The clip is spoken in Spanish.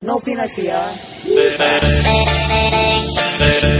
Novinasia. One,